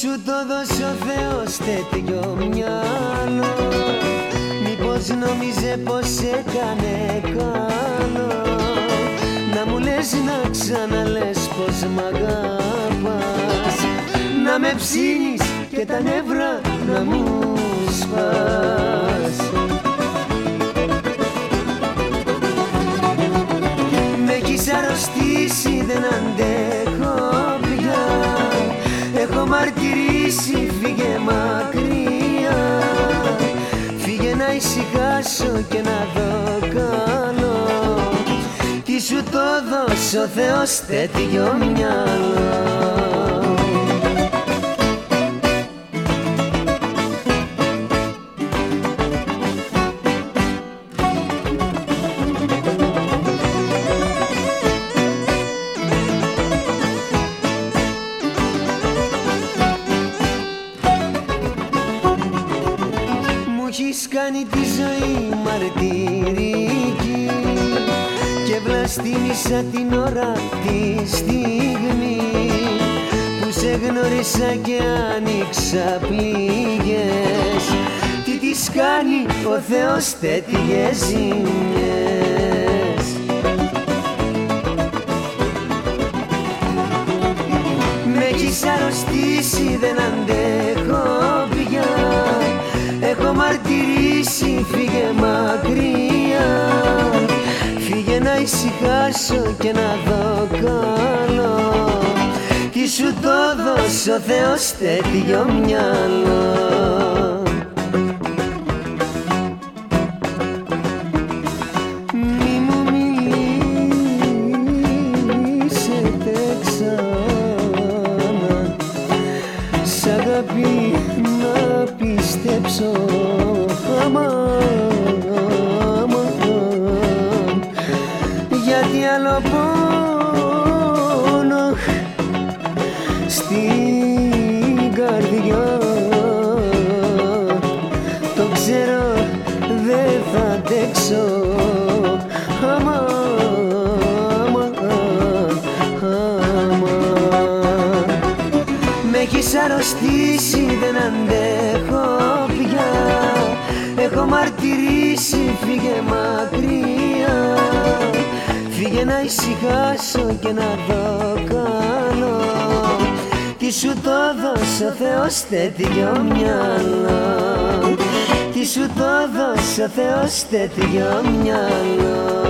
σου το δώσει ο Θεός τέτοιο μυαλό Μήπως νόμιζε πως έκανε καλό Να μου λες να ξαναλες πως μ' αγαπάς. Να με ψήνεις και τα νεύρα να μου σπάς. Με έχεις αρρωστήσει δεν αντέχω. Έχω μαρτυρήσει φύγε μακριά. Φύγε να ησυχάσω και να δω καλό. Τι σου το δώσω ο Θεός τέτοιο μυαλό έχεις κάνει τη ζωή μαρτυρική και βλαστήμισα την ώρα τη στιγμή που σε γνώρισα και άνοιξα πληγές. Τι τις κάνει ο Θεός τέτοιες ζημιές; Με έχεις αρρωστήσει δεν αντέχω μαρτυρήσει φύγε μακριά. Φύγε να ησυχάσω και να δω καλό. Τι σου το δώσω Θεός τέτοιο μυαλό γιατί άλλο πόνο στην καρδιά. Το ξέρω δεν θα αντέξω. Άμα, άμα, άμα με έχεις αρρωστήσει δεν αντέχω πια. Έχω μαρτυρήσει φύγε μακριά Φύγε να ησυχάσω και να δω καλό. Τι σου το δώσω Θεός τέτοιο μυαλό. Τι σου το δώσω Θεός τέτοιο μυαλό